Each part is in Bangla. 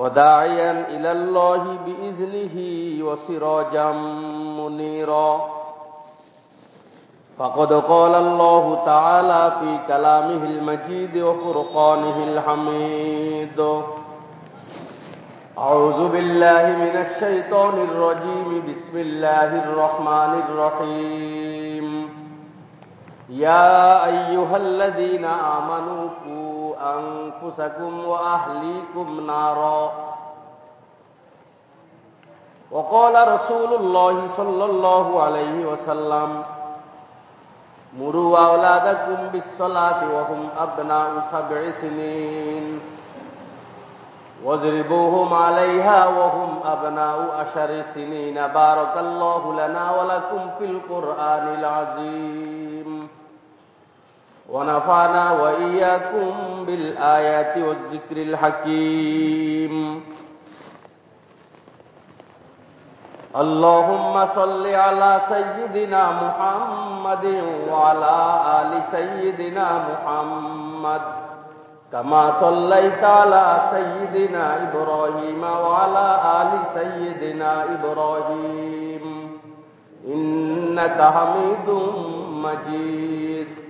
وداعيا إلى الله بإذنه وسراجا منيرا. فقد قال الله تعالى في كلامه المجيد وفرقانه الحميد. أعوذ بالله من الشيطان الرجيم. بسم الله الرحمن الرحيم. يا أيها الذين آمنوا أنفسكم وأهليكم نارا. وقال رسول الله صلى الله عليه وسلم مروا أولادكم بالصلاة وهم أبناء سبع سنين. واضربوهم عليها وهم أبناء أشر سنين. بارك الله لنا ولكم في القرآن العظيم. ونفعنا وإياكم بالآيات والذكر الحكيم. اللهم صل على سيدنا محمد وعلى آل سيدنا محمد. كما صليت على سيدنا إبراهيم وعلى آل سيدنا إبراهيم. إنك حميد مجيد.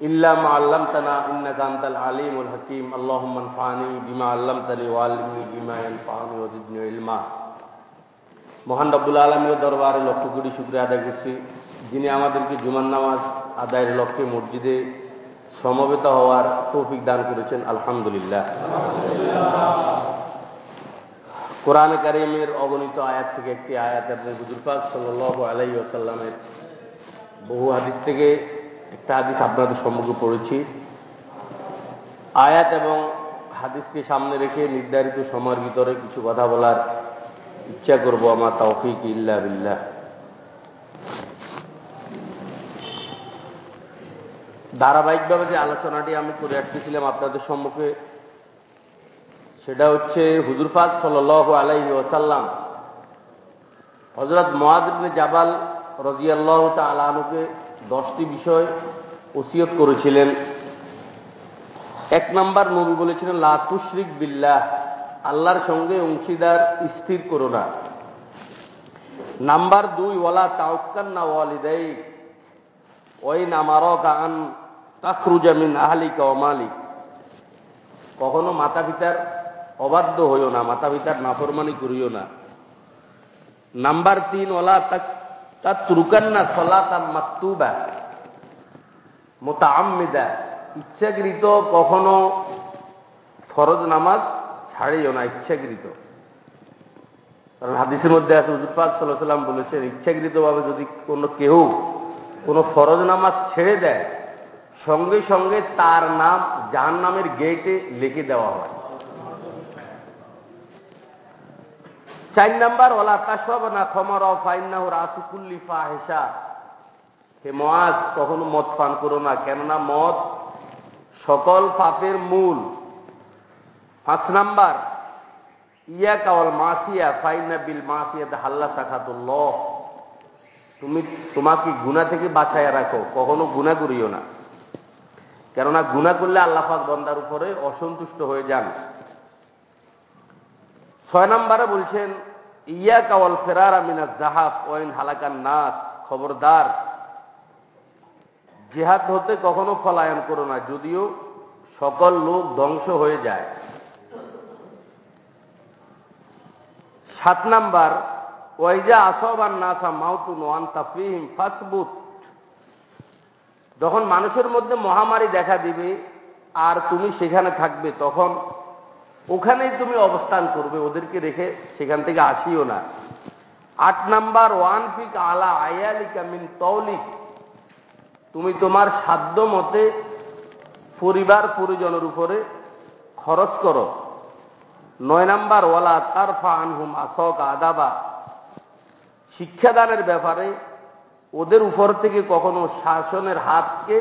ইল্লাম আল্লাম তানা ইন্না কান্তাল আলিমুল আল্লাহমান ফানি বিমা আল্লাম তানি ওয়ালিমি বিমা ওদিন ইলমা। মহান আলমীর দরবারে লক্ষ কোটি শুক্রিয়া আদায় করছি, যিনি আমাদেরকে জুমান নামাজ আদায়ের লক্ষ্যে মসজিদে সমবেত হওয়ার তৌফিক দান করেছেন, আলহামদুলিল্লাহ। কোরআন কারিমের অগণিত আয়াত থেকে একটি আয়াত আপনি হুজুর পাক আলাই আসাল্লামের বহু হাদিস থেকে একটা হাদিস আপনাদের সম্মুখে পড়েছি। আয়াত এবং হাদিসকে সামনে রেখে নির্ধারিত সময়ের ভিতরে কিছু কথা বলার ইচ্ছা করব আমার তৌফিক ইল্লা বিল্লাহ। ধারাবাহিকভাবে যে আলোচনাটি আমি করে আসতেছিলাম আপনাদের সম্মুখে, সেটা হচ্ছে হুজুরফাক সাল আলাইহি ওসাল্লাম হজরত মহাদিবনে জাবাল রজিয়াল্লাহ তালুকে দশটি বিষয় ওসিয়ত করেছিলেন। এক নাম্বার নবী বলেছিলেন লাতুশরিক বিল্লাহ, আল্লাহর সঙ্গে অংশীদার স্থির করো না। নাম্বার দুই, ওয়ালা তাউকান না ওয়ালিদাই ওই নামারক আন কাকরুজামিন আহলিকা অমালিক কখনো মাতা পিতার অবাধ্য হইও না মাতা পিতার নাফরমানি করিও না। নাম্বার তিন ওলা তার তুরুকান্না সলাতাম মাকতুবা মোতা ইচ্ছাকৃত কখনো ফরজ নামাজ ছাড়িও না, ইচ্ছাকৃত। কারণ হাদিসের মধ্যে আছে হুজুরপাক সাল্লাহ সাল্লাম বলেছেন, ইচ্ছাকৃতভাবে যদি কোনো কেউ কোনো ফরজ নামাজ ছেড়ে দেয়, সঙ্গে সঙ্গে তার নাম যার নামের গেটে লিখে দেওয়া হয়। চার নাম্বার, ওলা তাসব না খমর ফাইন্না রাসুকুল্লি ফাহেসা হে মহাজ কখনো মদ পান করো না, কেননা মদ সকল পাপের মূল। পাঁচ নাম্বার ইয়া কাওয়াল মাসিয়া, ফাইনা বিল মাসিয়া হাল্লা সাখাতুল্লাহ। তুমি, তোমাকে গুণা থেকে বাছাইয়া রাখো, কখনো গুণা করিও না। কেননা গুণা করলে আল্লাহাক বন্দার উপরে অসন্তুষ্ট হয়ে যান। ছয় নম্বরে বলছেন ইয়া কাওয়াল ফেরার আমিনা জাহাব ওয়াইন হালাকান নাস, খবরদার। জেহাদ হতে কখনো ফলায়ন করো না, যদিও সকল লোক ধ্বংস হয়ে যায়। সাত নাম্বার, ওয়াইজা আসবান নাসা মাউতুন ওয়ান তাফিহিম ফাসবুত। যখন মানুষের মধ্যে মহামারী দেখা দিবে, আর তুমি সেখানে থাকবে, তখন ওখানেই তুমি অবস্থান করবে, ওদেরকে রেখে সেখান থেকে আসিও না। আট নাম্বার ওয়ান ফিক আলা আয়ালিকা মিন তৌলিক। তুমি তোমার সাধ্য মতে পরিবার পরিজনের উপরে খরচ করো। নয় নাম্বার, ওয়ালা তারফা আনহুম আসক আদাবা। শিক্ষাদানের ব্যাপারে ওদের উপর থেকে কখনো শাসনের হাতকে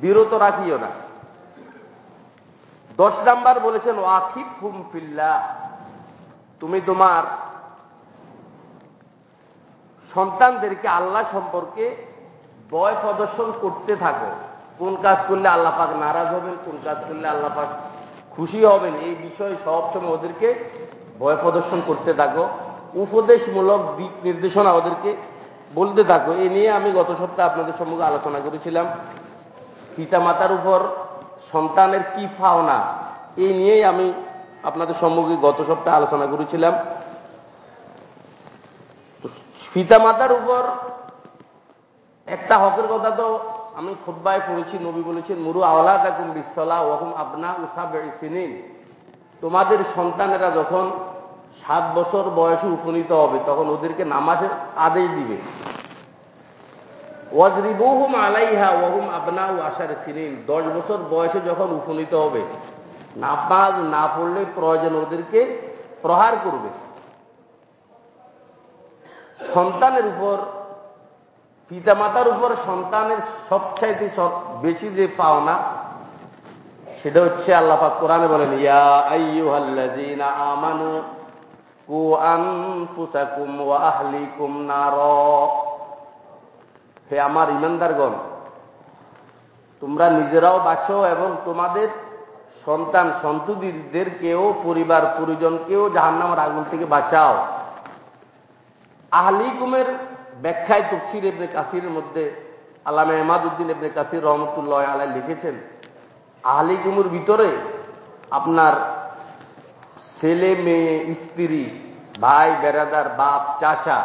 বিরত রাখিও না। দশ নাম্বার বলেছেন ওয়াকিব হুম ফিল্লা তুমি তোমার সন্তানদেরকে আল্লাহ সম্পর্কে বয় প্রদর্শন করতে থাকো। কোন কাজ করলে আল্লাহ পাক নারাজ হবেন, কোন কাজ করলে আল্লাহ পাক খুশি হবেন, এই বিষয়ে সবসময় ওদেরকে ভয় প্রদর্শন করতে থাকো। উপদেশমূলক দিক নির্দেশনা ওদেরকে বলতে থাকো। এ নিয়ে আমি গত সপ্তাহে আপনাদের সম্মুখে আলোচনা করেছিলাম। পিতা মাতার উপর সন্তানের কি পাওনা? এই নিয়েই আমি আপনাদের সম্মুখে গত সপ্তাহে আলোচনা করেছিলাম। পিতা মাতার উপর একটা হকের কথা তো আমি খুদ্বায় পড়েছি, নবী বলেছেন, মুরু আওলা তাকুম বিশ্বলা ওহম আপনা উষা সিনিন। তোমাদের সন্তানেরা যখন সাত বছর বয়সে উপনীত হবে, তখন ওদেরকে নামাজের আদেশ দিবে। ওয়াজরিবুহুম আলাইহা আবনা সিনিন। দশ বছর বয়সে যখন উপনীত হবে নামাজ না পড়লে প্রয়োজন ওদেরকে প্রহার করবে। সন্তানের উপর, পিতামাতার উপর সন্তানের সবচাইতে বেশি যে পাওনা, সেটা হচ্ছে আল্লাপাক কোরআনে বলেন, ইয়া আইয়ুহাল্লাযীনা আমানু কু আনফুসাকুম ওয়া আহলিকুম নার। হে আমার ইমানদারগণ, তোমরা নিজেরাও বাঁচো এবং তোমাদের সন্তান সন্ততিদেরকেও, পরিবার পরিজনকেও জাহান্নামের আগুন থেকে বাঁচাও। আহলিকুমের ব্যাখ্যায় তফসির এবনে কাসিরের মধ্যে আল্লামা এমাদুদ্দিন এবনে কাসির রহমতুল্লাহ আলাই লিখেছেন, আহলিকুমের ভিতরে আপনার ছেলে, মেয়ে, স্ত্রী, ভাই বেড়াদার বাপ, চাচা,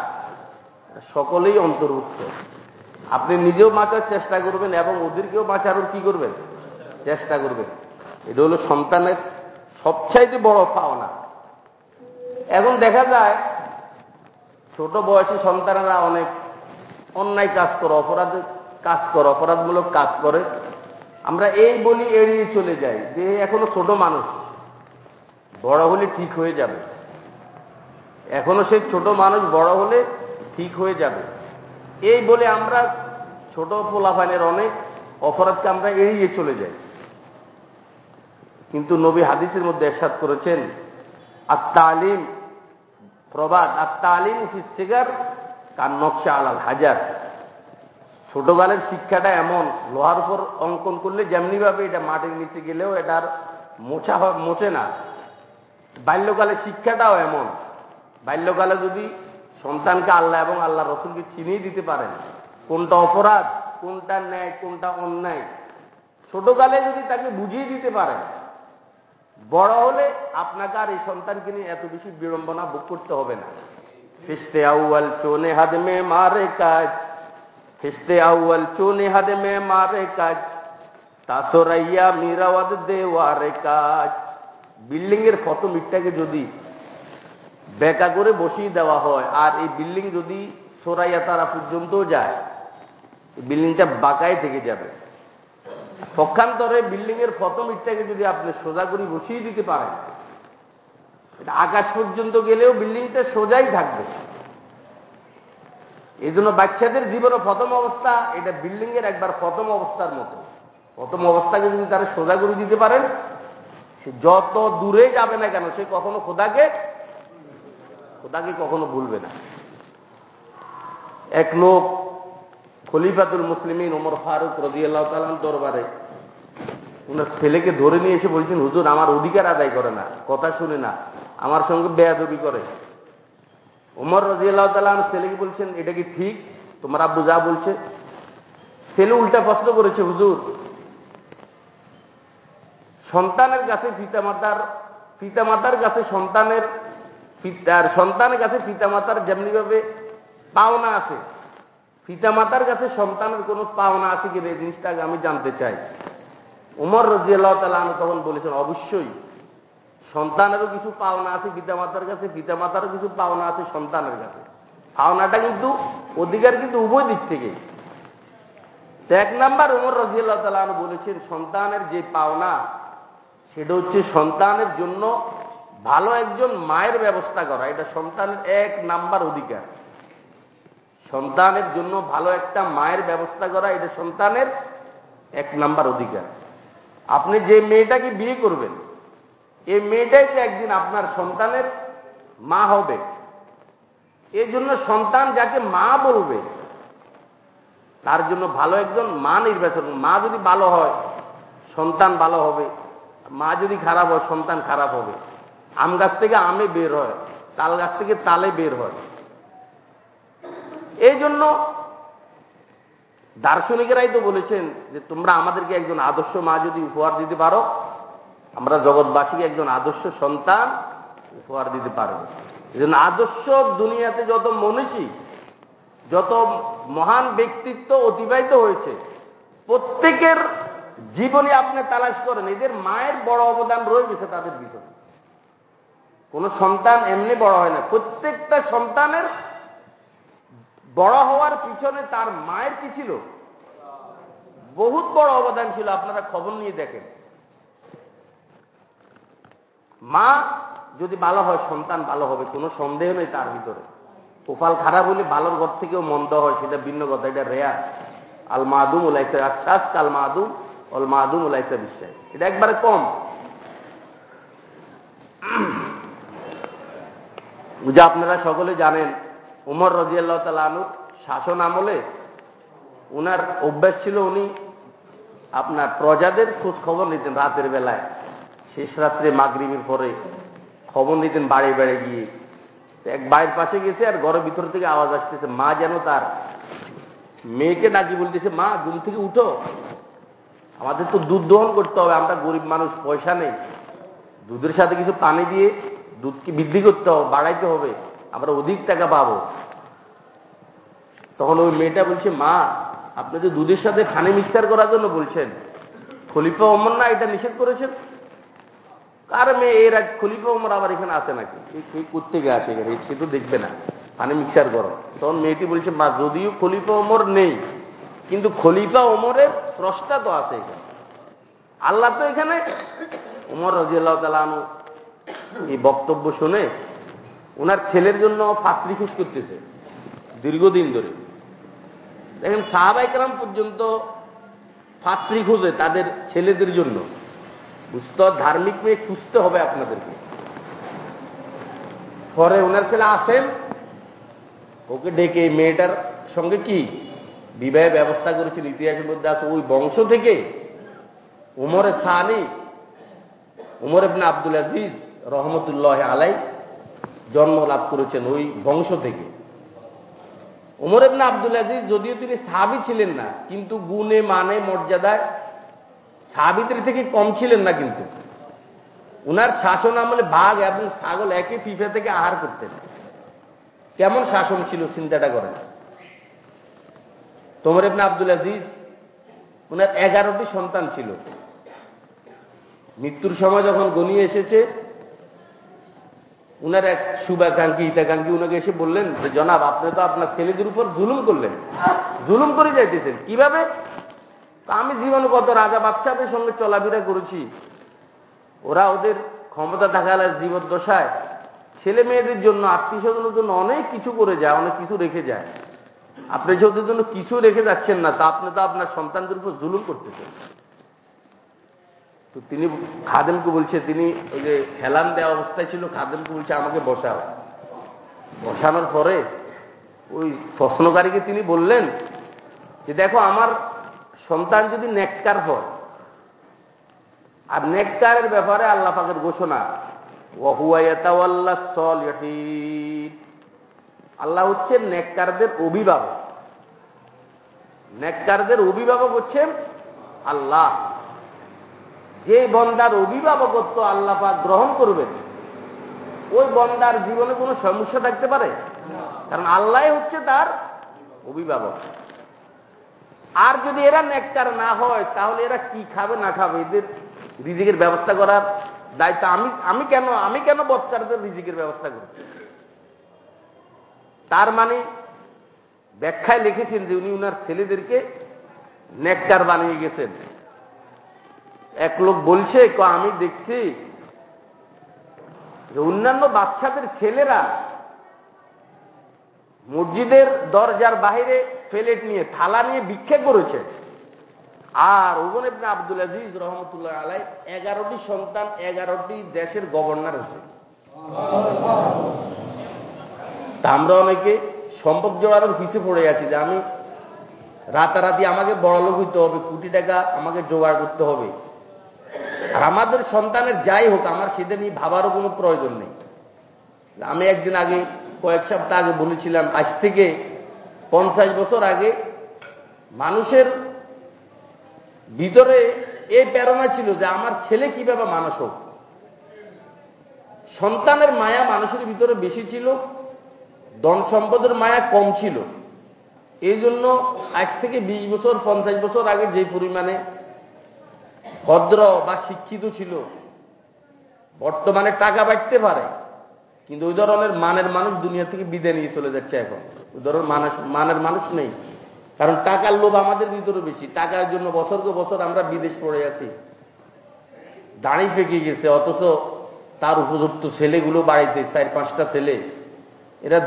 সকলেই অন্তর্ভুক্ত। আপনি নিজেও বাঁচার চেষ্টা করবেন এবং ওদেরকেও বাঁচানোর কি করবেন? চেষ্টা করবেন। এটা হলো সন্তানের সবচাইতে বড় পাওনা। এখন দেখা যায়, ছোট বয়সী সন্তানেরা অনেক অন্যায় কাজ করে, অপরাধ কাজ করে, অপরাধমূলক কাজ করে। আমরা এই বলি এড়িয়ে চলে যাই যে এখনও ছোট মানুষ, বড় হলে ঠিক হয়ে যাবে। এখনও সে ছোট মানুষ বড় হলে ঠিক হয়ে যাবে। এই বলে আমরা ছোট পোলাফানের অনেক অপরাধকে আমরা এড়িয়ে চলে যাই। কিন্তু নবী হাদিসের মধ্যে এরশাদ করেছেন আর তালিম প্রবাদ আর তালিম ফিসিগার কার নকশা আলাল হাজার। ছোটকালের শিক্ষাটা এমন, লোহার উপর অঙ্কন করলে যেমনি ভাবে এটা মাটির নিচে গেলেও এটার মোছা মোচে না। বাল্যকালের শিক্ষাটাও এমন। বাল্যকালে যদি সন্তানকে আল্লাহ এবং আল্লাহ রসুলকে চিনিয়ে দিতে পারেন। কোনটা অপরাধ, কোনটা ন্যায়, কোনটা অন্যায়। ছোটকালে যদি তাকে বুঝিয়ে দিতে পারেন, বড় হলে আপনাকে আর এই সন্তানকে নিয়ে এত বেশি বিড়ম্বনা ভোগ করতে হবে না। ফিস্তে আউয়াল চোনে হাদ মে মারে কাজ। ফিস্তে আউয়াল চোনে হাদ মে মারে কাজ। তাসরাইয়া মিরাওয়াদ দেওয়ারে কাজ। বিল্ডিং এর ফটো মিটটাকে যদি বেকা করে বসিয়ে দেওয়া হয়। আর এই বিল্ডিং যদি সোরাইয়া তারা পর্যন্ত যায় বিল্ডিংটা বাঁকায় থেকে যাবে। পক্ষান্তরে বিল্ডিং এর ফটো মিটটাকে যদি আপনি সোজা করে বসিয়ে দিতে পারেন আকাশ পর্যন্ত গেলেও বিল্ডিংটা সোজাই থাকবে। এই জন্য বাচ্চাদের জীবনে প্রথম অবস্থা, এটা বিল্ডিং এর একবার প্রথম অবস্থার মতো। প্রথম অবস্থাকে যদি তারা সোজা করে দিতে পারেন, সে যত দূরে যাবে না কেন, সে কখনো খোদাকে খোদাকে কখনো ভুলবে না। এক লোক খলিফাতুল মুসলিমিন ওমর ফারুক রদিয়াল্লাহ তালাম দরবারে ওনার ছেলেকে ধরে নিয়ে এসে বলছেন, হুজুর, আমার অধিকার আদায় করে না, কথা শুনে না, আমার সঙ্গে বেয়াদবি করে। ওমর রাজিয়াল্লাহ তালাম ছেলেকে বলছেন, এটা কি ঠিক? তোমার আব্বু যা বলছে। ছেলে উল্টা প্রশ্ন করেছে, হুজুর, সন্তানের কাছে পিতামাতার পিতামাতার কাছে সন্তানের পিতার সন্তানের কাছে পিতামাতার যেমনিভাবে পাওনা আছে। পিতামাতার কাছে সন্তানের কোনো পাওনা আছে কিনা এই জিনিসটাকে আমি জানতে চাই। উমর রাজিয়াল্লাহ তালা আমি তখন বলেছেন, অবশ্যই। সন্তানেরও কিছু পাওনা আছে পিতামাতার কাছে, পিতামাতারও কিছু পাওনা আছে সন্তানের কাছে। পাওনাটা কিন্তু অধিকার কিন্তু উভয় দিক থেকে। এক নাম্বার উমর রাজিয়াল্লাহ তালা বলেছেন, সন্তানের যে পাওনা, সেটা হচ্ছে সন্তানের জন্য ভালো একজন মায়ের ব্যবস্থা করা, এটা সন্তানের এক নাম্বার অধিকার। সন্তানের জন্য ভালো একটা মায়ের ব্যবস্থা করা, এটা সন্তানের এক নাম্বার অধিকার। আপনি যে মেয়েটাকে বিয়ে করবেন, এই মেয়েটাই তো একদিন আপনার সন্তানের মা হবে। এই জন্য সন্তান যাকে মা বলবে, তার জন্য ভালো একজন মা নির্বাচন মা যদি ভালো হয়, সন্তান ভালো হবে। মা যদি খারাপ হয়, সন্তান খারাপ হবে। আম গাছ থেকে আমে বের হয়, তাল গাছ থেকে তালে বের হয়। এই জন্য দার্শনিকেরাই তো বলেছেন যে তোমরা আমাদেরকে একজন আদর্শ মা যদি উপহার দিতে পারো, আমরা জগৎবাসীকে একজন আদর্শ সন্তান উপহার দিতে পারব। এজন্য আদর্শ দুনিয়াতে যত মনীষী, যত মহান ব্যক্তিত্ব অতিবাহিত হয়েছে, প্রত্যেকের জীবনে আপনি তালাশ করেন, এদের মায়ের বড় অবদান রয়ে গেছে তাদের পিছনে। কোন সন্তান এমনি বড় হয় না। প্রত্যেকটা সন্তানের বড় হওয়ার পিছনে তার মায়ের কি ছিল? বহুত বড় অবদান ছিল, আপনারা খবর নিয়ে দেখেন। মা যদি ভালো হয়, সন্তান ভালো হবে, কোনো সন্দেহ নেই তার ভিতরে। কোপাল খারাপ হলে ভালোর ঘর থেকেও মন্দ হয়, সেটা ভিন্ন কথা, এটা রেয়ার আল মাদুম উলাইসা আশ্বাস কাল মাদুম, অল মাদুম উলাইসা বিশ্বাস এটা একবারে কম। যা আপনারা সকলে জানেন, উমর রাজিয়াল্লাহ তালুর শাসন আমলে উনার অভ্যাস ছিল উনি আপনার প্রজাদের খোঁজ খবর নিতেন রাতের বেলায়। শেষ রাত্রে মাগরিবের পরে খবর নিতেন বাড়ি বাড়ি গিয়ে। এক বাড়ির পাশে গেছে আর ঘরের ভিতর থেকে আওয়াজ আসতেছে, মা যেন তার মেয়েকে ডাকি বলতেছে, মা, ঘুম থেকে উঠো। আমাদের তো দুধ দহন করতে হবে, আমরা গরিব মানুষ, পয়সা নেই। দুধের সাথে কিছু পানি দিয়ে দুধকে বৃদ্ধি করতে হবে, বাড়াইতে হবে, আমরা অধিক টাকা পাবো। তখন ওই মেয়েটা বলছে, মা, আপনি যে দুধের সাথে খানি মিক্সার করার জন্য বলছেন, খলিফা ওমর না এটা নিষেধ করেছেন? কার মেয়ে, এর এক খলিফা ওমর আবার এখানে আসে নাকি? এই কোথেকে আসে এখানে? সে তো দেখবে না। পানি মিক্সার করো। তখন মেয়েটি বলছে, মা, যদিও খলিফা ওমর নেই, কিন্তু খলিফা ওমরের স্রষ্টা তো আছে এখানে। আল্লাহ তো এখানে। উমর রাজিয়াল্লাহ তালানু এই বক্তব্য শুনে ওনার ছেলের জন্য পাত্রী খুঁজ করতেছে, দীর্ঘদিন ধরে। দেখেন সাহাবাইকরাম পর্যন্ত পাত্রী খুঁজে তাদের ছেলেদের জন্য। বুঝতে ধার্মিক মেয়ে খুঁজতে হবে আপনাদেরকে। পরে ওনার ছেলে আসেন, ওকে ডেকে মেয়েটার সঙ্গে কি বিবাহের ব্যবস্থা করেছেন, ইতিহাসের মধ্যে আছে, ওই বংশ থেকে উমরে সানি, উমর ইবনে আব্দুল আজিজ রহমতুল্লাহ আলাই জন্ম লাভ করেছেন ওই বংশ থেকে। উমর ইবনে আব্দুল আজিজ যদিও তিনি সাবি ছিলেন না, কিন্তু গুণে মানে মর্যাদায় সাবিত্রী থেকে কম ছিলেন না কিন্তু। উনার শাসন আমলে বাঘ এবং ছাগল একই পিঠে থেকে আহার করতেন। কেমন শাসন ছিল চিন্তাটা করেন? তোমর ইবনে আব্দুল আজিজ উনার এগারোটি সন্তান ছিল। মৃত্যুর সময় যখন গনিয়ে এসেছে উনার এক শুভাকাঙ্ক্ষী, হিতাকাঙ্ক্ষী উনাকে এসে বললেন যে, জনাব, আপনি তো আপনার ছেলেদের উপর জুলুম করলেন। জুলুম করে যাইতেছেন। কীভাবে? আমি জীবনে কত রাজা বাচ্চাদের সঙ্গে চলাফেরা করেছি। ওরা ওদের ক্ষমতা থাকালে জীবদ্দশায় ছেলে মেয়েদের জন্য, আত্মীয় স্বজনের জন্য অনেক কিছু করে যায়, অনেক কিছু রেখে যায়। আপনি যদি জন্য কিছু রেখে যাচ্ছেন না, তা আপনি তো আপনার সন্তানদের উপর জুলুম করতেছেন। তো তিনি খাদেমকে বলছে, তিনি ওই যে হেলান দেওয়া অবস্থায় ছিল, খাদেমকে বলছে, আমাকে বসাও। বসানোর পরে ওই প্রশ্নকারীকে তিনি বললেন যে, দেখো, আমার সন্তান যদি নেককার হয়, আর নেককারের ব্যাপারে আল্লাহ পাকের ঘোষণা আল্লাহ হচ্ছে নেককারদের অভিভাবক। নেককারদের অভিভাবক হচ্ছেন আল্লাহ। যে বন্দার অভিভাবকত্ব আল্লাহ পাক গ্রহণ করবেন, ওই বন্দার জীবনে কোনো সমস্যা থাকতে পারে? কারণ আল্লাহ হচ্ছে তার অভিভাবক। আর যদি এরা নেককার না হয়, তাহলে এরা কি খাবে, না খাবে? এদের রিজিকের ব্যবস্থা করার দায়িত্ব আমি আমি কেন আমি কেন বৎকারদের রিজিকের ব্যবস্থা করি তার মানে ব্যাখ্যায় লিখেছেন যে উনি উনার ছেলেদেরকে নেককার বানিয়ে গেছেন। এক লোক বলছে আমি দেখছি অন্যান্য বাচ্চাদের ছেলেরা মসজিদের দরজার বাহিরে প্লেট নিয়ে, থালা নিয়ে ভিক্ষে করেছে। আর ওবন ইবনে আব্দুল আজিজ রহমতুল্লাহ আলাই এগারোটি সন্তান, এগারোটি দেশের গভর্নর তা আমরা অনেকে সম্পদ জোড়ানোর পিছিয়ে পড়ে আছি যে আমি রাতারাতি আমাকে বড় লোক হইতে হবে, কোটি টাকা আমাকে জোগাড় করতে হবে। আমাদের সন্তানের যাই হোক, আমার সেটা নিয়ে ভাবারও কোনো প্রয়োজন নেই। আমি একদিন আগে, কয়েক সপ্তাহ আগে বলেছিলাম, আজ থেকে পঞ্চাশ বছর আগে মানুষের ভিতরে এই প্রেরণা ছিল যে আমার ছেলে কীভাবে মানুষ হোক। সন্তানের মায়া মানুষের ভিতরে বেশি ছিল, ধন সম্পদের মায়া কম ছিল। এই জন্য আজ থেকে বিশ বছর, পঞ্চাশ বছর আগে যে পরিমাণে ভদ্র বা শিক্ষিত ছিল। বর্তমানে টাকা বাড়তে পারে, কিন্তু ওই ধরনের মানের মানুষ দুনিয়া থেকে বিদায় নিয়ে চলে যাচ্ছে এখন। ওই ধরনের মানুষ, মানের মানুষ নেই। কারণ টাকার লোভ আমাদের ভিতরে বেশি। টাকার জন্য বছরকে বছর আমরা বিদেশ পড়ে আছি। দাঁড়িয়ে ফেঁকে গেছে, অথচ তার উপযুক্ত ছেলেগুলো বাড়িতে, চার, পাঁচটা ছেলে। এরা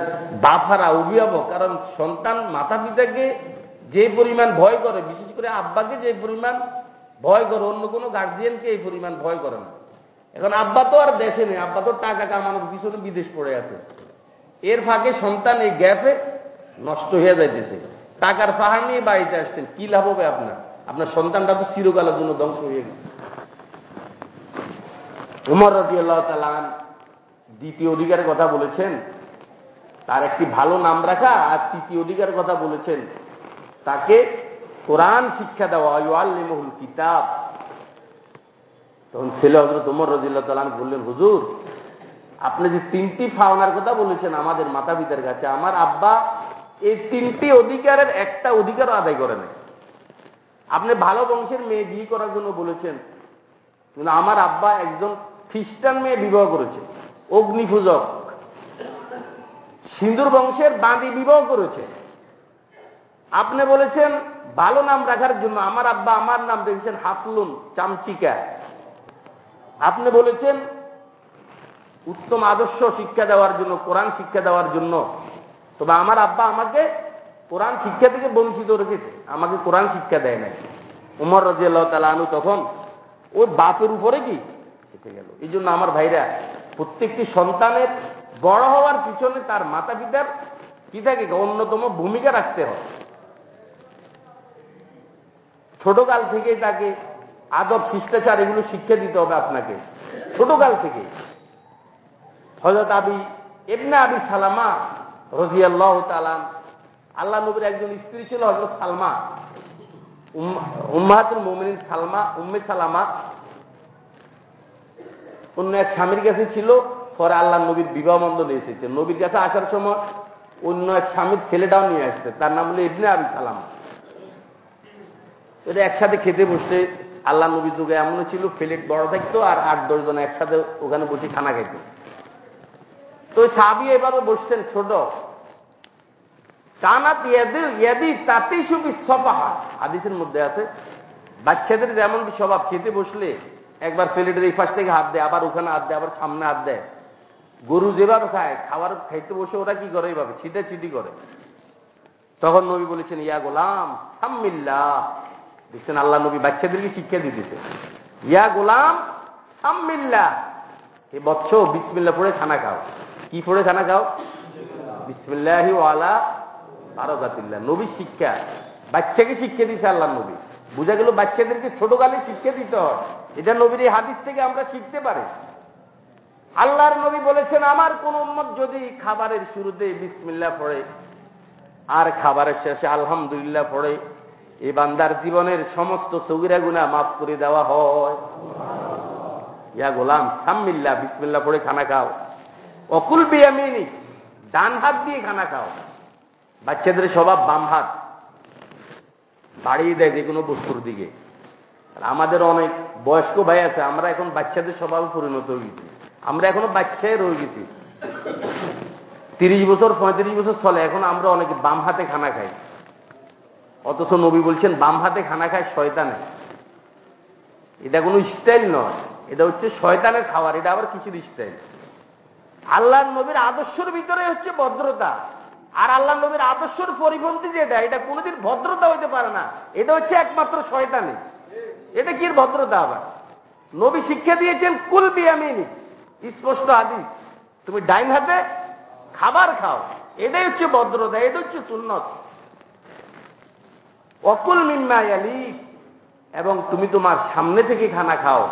বাফারা, অভিভাবক। কারণ সন্তান মাতা পিতাকে যে পরিমাণ ভয় করে, বিশেষ করে আব্বাকে যে পরিমাণ ভয় করে, অন্য কোনো গার্জিয়ানকে এই পরিমাণ ভয় করে না। এখন আব্বা তো আর দেশে নেই, আব্বা তো টাকা কামানোর পিছনে বিদেশ পড়ে আছে। এর ফাঁকে সন্তান এই গ্যাপে নষ্ট হয়ে যাইতেছে। টাকার পাহাড় নিয়ে বাড়িতে আসছেন, কি লাভ হবে আপনার? আপনার সন্তানটা তো চিরকালের জন্য ধ্বংস হয়ে গেছে। উমর রাজি আল্লাহ তালান দ্বিতীয় অধিকারের কথা বলেছেন, তার একটি ভালো নাম রাখা, আর তৃতীয় অধিকারের কথা বলেছেন, তাকে কোরআন শিক্ষা দেওয়া আল্লিমহুল কিতাব। তখন ছেলে হজরত উমর রজিল্লা তালান বললেন, হুজুর, আপনি যে তিনটি ফাওনার কথা বলেছেন আমাদের মাতা পিতার কাছে, আমার আব্বা এই তিনটি অধিকারের একটা অধিকারও আদায় করে নেয় আপনি ভালো বংশের মেয়ে বিয়ে করার জন্য বলেছেন, কিন্তু আমার আব্বা একজন খ্রিস্টান মেয়ে বিবাহ করেছে, অগ্নিপূজক। সিন্দুর বংশের বাঁধি বিবাহ করেছে। আপনি বলেছেন ভালো নাম রাখার জন্য আমার আব্বা আমার নাম রেখেছেন হাফলুন চামচিকা। আপনি বলেছেন, উত্তম আদর্শ শিক্ষা দেওয়ার জন্য, কোরআন শিক্ষা দেওয়ার জন্য। তবে আমার আব্বা আমাকে কোরআন শিক্ষা থেকে বঞ্চিত রেখেছে। আমাকে কোরআন শিক্ষা দেয় নাই। উমর রাজিয়াল্লাহ তালা আনু তখন, ওর বাপের উপরে কি? শিখে গেল। এই জন্য আমার ভাইরা, প্রত্যেকটি সন্তানের বড় হওয়ার পিছনে তার মাতা পিতার পিতাকে অন্যতম ভূমিকা রাখতে হয়। ছোটকাল থেকেই তাকে আদব, শিষ্টাচার এগুলো শিক্ষা দিতে হবে আপনাকে। ছোটকাল থেকে হজরত আবি এমনি আবি সালামা রজিয়াল্লাহ তালান আল্লাহ নবীর একজন স্ত্রী ছিল হজরত সালমা। উম্মাহাতুল মোমিন সালমা, উম্মে সালামা। অন্য এক স্বামীর কাছে ছিল, পরে আল্লাহ নবীর বিবাহ বন্ধনে এসেছে। নবীর কাছে আসার সময় অন্য এক স্বামীর ছেলেটাও নিয়ে আসছে, তার নাম হলো ইবনে আবি সালামা। এটা একসাথে খেতে বসতে আল্লাহ নবী যুগে এমন ছিল, প্লেট বড় থাকতো আর আট, দশ জন একসাথে ওখানে বসে খানা খাইত তো সাবি এভাবে বসছেন, ছোট। কানাত ইয়াদি তাতেই সুবি সপাহা আদিসের মধ্যে আছে, বাচ্চাদের যেমন স্বভাব, খেতে বসলে একবার প্লেটের এই পাশ থেকে হাত দেয়, আবার ওখানে হাত দেয়, আবার সামনে হাত দেয়। গরু যেভাবে খায়, খাবার খাইতে বসে ওরা কি করে এইভাবে ছিটে ছিটি করে। তখন নবী বলেছেন, ইয়া গোলাম সাম্মিল্লা দেখছেন আল্লাহ নবী বাচ্চাদেরকে শিক্ষা দিতেছে। ইয়া গোলাম, সাম্মিল্লা। এ বচ্চ বিসমিল্লা পড়ে খানা খাও। কি পড়ে খানা খাও? বিসমিল্লাহি ওয়ালা বারকাতিল্লাহ নবী শিক্ষা। বাচ্চাকে শিক্ষা দিছে আল্লাহ নবী। বোঝা গেল বাচ্চাদেরকে ছোটকালে শিক্ষা দিতে হয়। এটা নবীর এই হাদিস থেকে আমরা শিখতে পারি। আল্লাহর নবী বলেছেন, আমার কোন উম্মত যদি খাবারের শুরুতে বিসমিল্লা পড়ে আর খাবারের শেষে আলহামদুলিল্লাহ পড়ে এই বান্দার জীবনের সমস্ত সগিরা গুণা মাফ করে দেওয়া হয়। ইয়া গোলাম, সাম্মিল্লা, বিসমিল্লা পড়ে খানা খাও। অকুল বিয়ামিনি, ডান হাত দিয়ে খানা খাও। বাচ্চাদের স্বভাব বাম হাত। বাড়িয়ে দেয় যে কোনো বস্তুর দিকে। আমাদের অনেক বয়স্ক ভাই আছে, আমরা এখন বাচ্চাদের স্বভাবে পরিণত হয়ে গেছি। আমরা এখনও বাচ্চায় রয়ে গেছি। তিরিশ বছর, পঁয়ত্রিশ বছর চলে, এখন আমরা অনেকে বাম হাতে খানা খাই। অথচ নবী বলছেন, বাম হাতে খানা খায় শয়তানে। এটা কোনো স্টাইল নয়। এটা হচ্ছে শয়তানের খাবার, এটা আবার কিছুর স্টাইল আল্লাহ নবীর আদর্শের ভিতরে হচ্ছে ভদ্রতা। আর আল্লাহ নবীর আদর্শের পরিপন্থী যেটা, এটা কোনোদিন ভদ্রতা হইতে পারে না। এটা হচ্ছে একমাত্র শয়তানি। এটা কি ভদ্রতা আবার? নবী শিক্ষা দিয়েছেন, কুল বিয়ামিনী। স্পষ্ট আদিস তুমি ডাইন হাতে খাবার খাও। এটাই হচ্ছে ভদ্রতা, এটা হচ্ছে সুন্নত। অকুল মিম্মায়ালি এবং তুমি তোমার সামনে থেকে খানা খাও।